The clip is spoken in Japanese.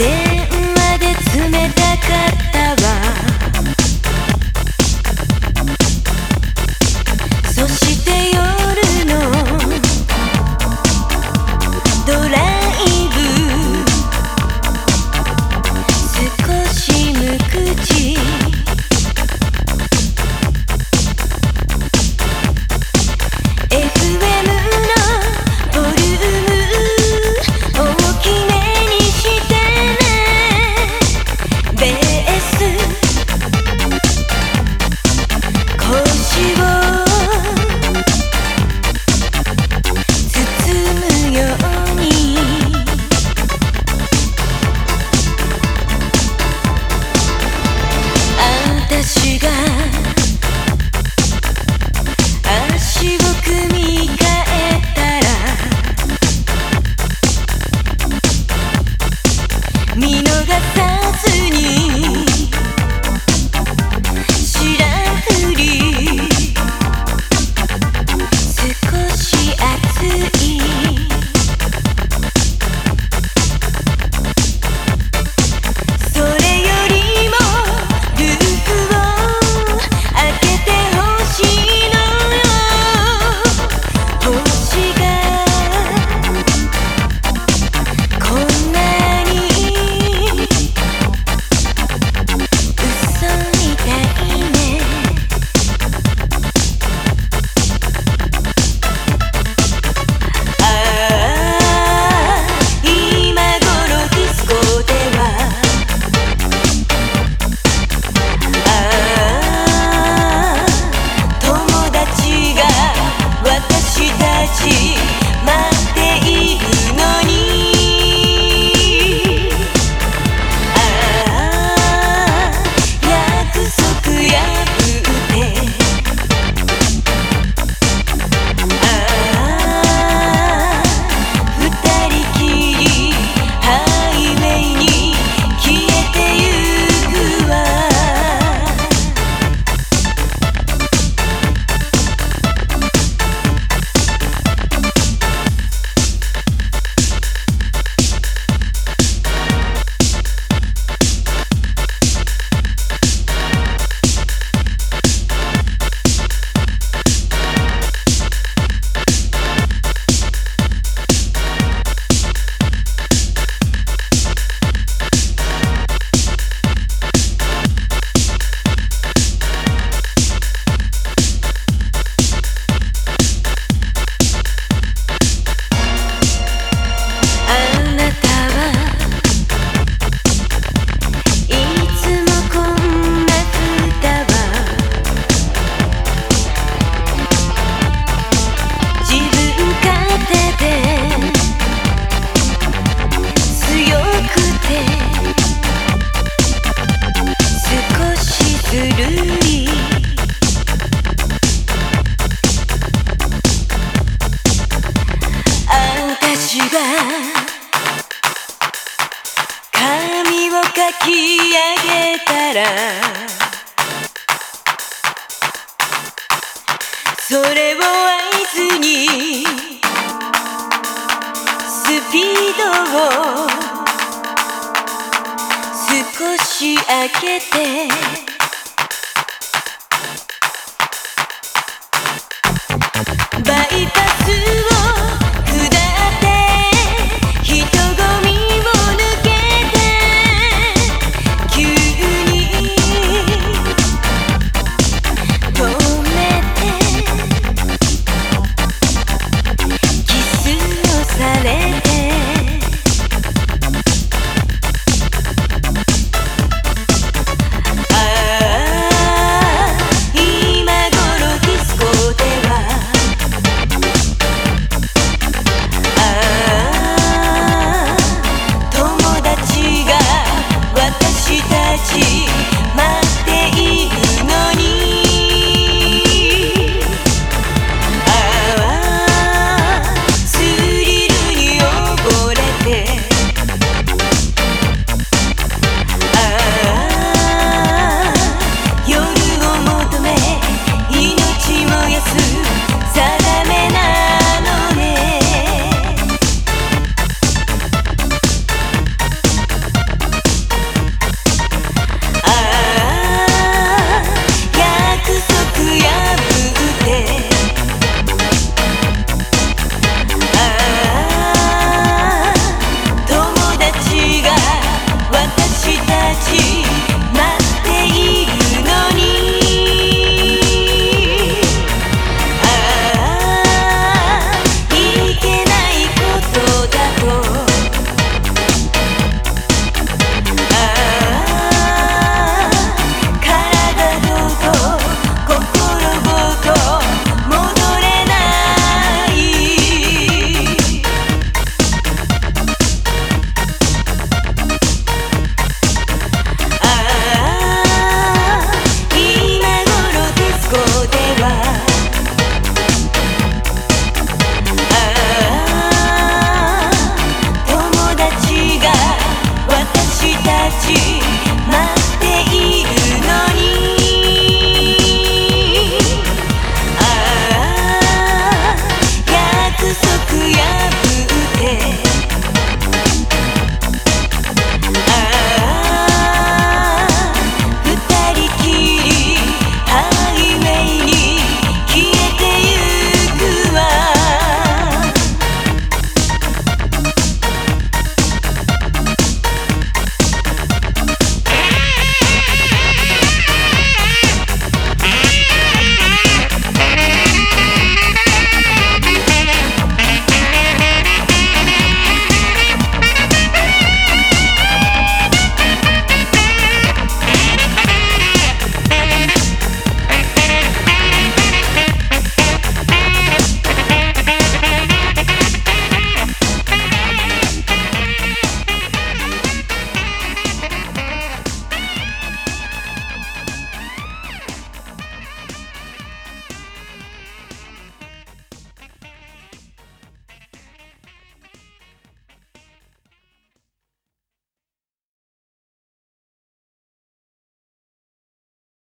there 見逃さずにから。それを合図にスピードを少し開けて。街